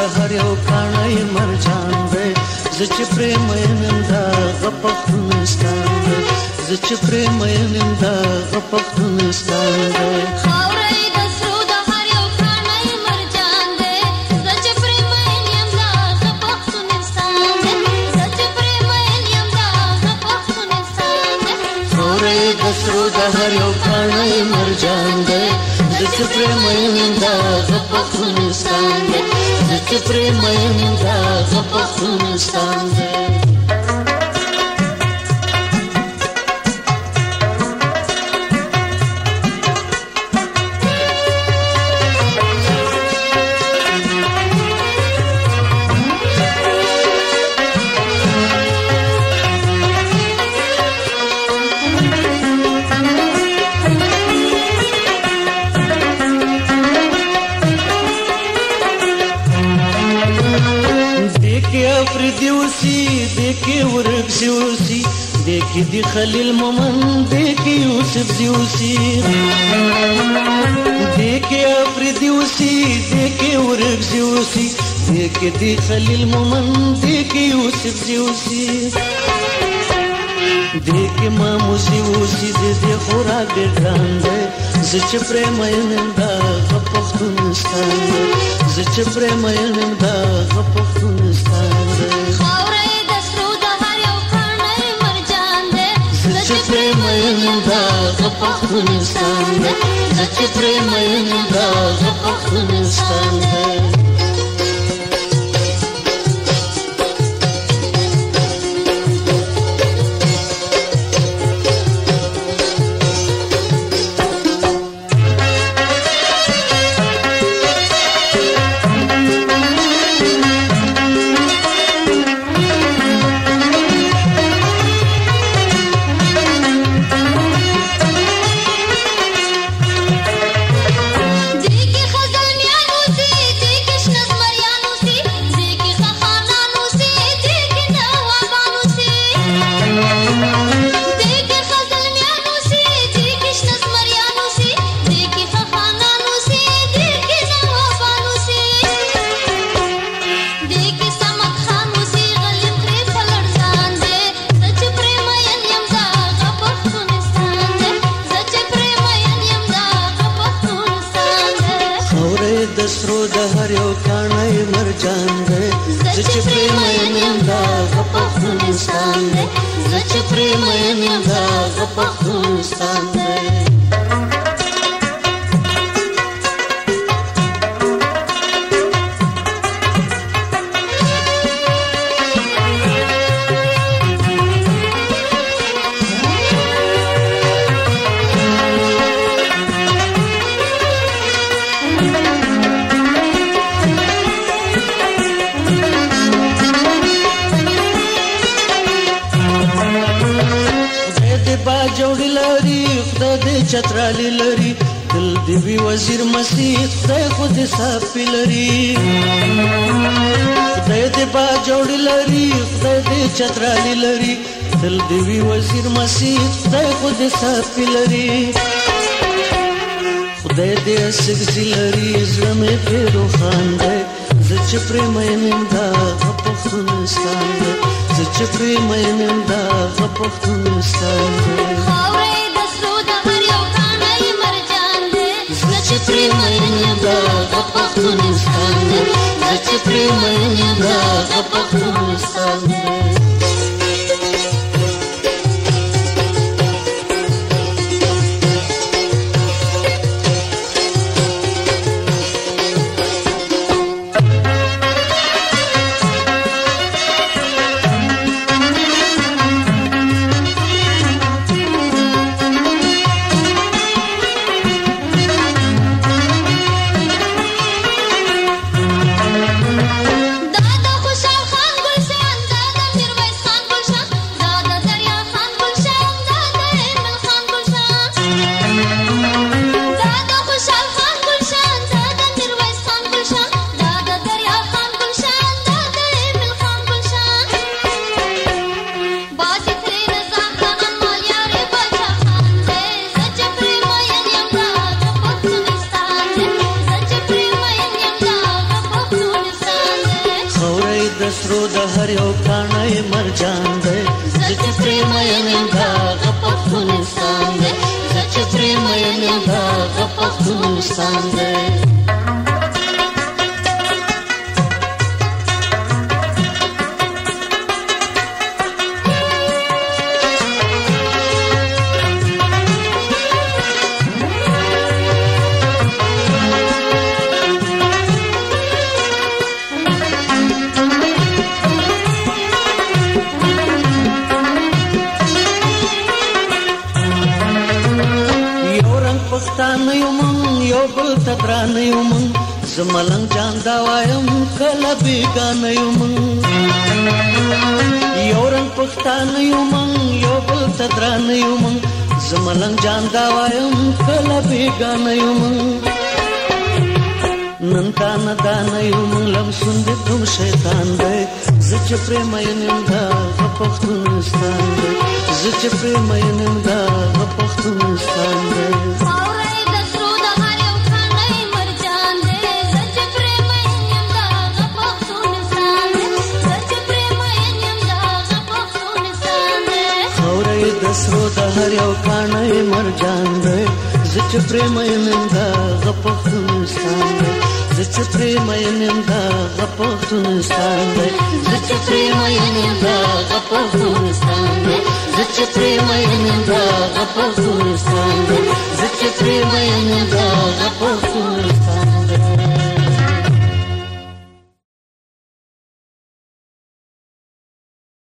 د هر یو کاڼی مرجان دی زه چې پرېم یم دا هغه پښتونستان دی زه چې پرېم یم دا هغه پښتونستان دی خاورې سرو د هر یو کاڼی مرجان دی د چې پرېم یم دا هغه پښتونستان دی Cât de mă îndază pe sun دیوسی دیکی ورک سیوسی دیکی دی خلیل ممن دیکی یوسف دیوسی دیکی افری دیوسی دیکی ورک سیوسی دیکی دی خلیل ممن دیکی یوسف دیوسی دیکی ما موسی وسی دی دی خورا گردان دی زچ پریم یم دا غپختونستان زچ پریم یم دا غپختونستان دی менда, запах на мен стенде, за че приема менда, запах на мен стенде. د هر یو کانای مرجان دی زه چې پرې مینم دا پښتونستان دی زه چې پرې مینم دا پښتونستان دی چترالی لري دل دی وی وزیر مسیح خدای خود صافي لري خدای دې با جوړ لري خدای دې چترالی لري دل دی وی وزیر مسیح خدای خود صافي لري خدای دې سګزي لري زړه مې په روخان دی زه چې پرېم یم دا پښتونستان دی زه چې پرېم یم دا پښتونستان دی да, запахнули в санды, зачепли да, запахнули в سرو د هر یو کانه مرجان دی زکه پریم یم دا پښتونستان دی زکه پریم یم دا پښتونستان دی بیگان یم زملنګ جان دا وایم کله بیگان یم یو رنگ پښتان یم یو بل تدران یم زملنګ جان دا وایم کله بیگان یم نن تا نه دان یم لم سند تم شیطان دی زچ پریم یم دا پښتونستان دی زچ پریم یم دا پښتونستان دی هر یو کانه مرجان دی زه چې پرې مینم دا غپښتونستان دی زه چې پرې مینم دا غپښتونستان دی زه چې پرې مینم دا غپښتونستان دی زه چې پرې مینم دا غپښتونستان دی زه چې پرې مینم دا غپښتونستان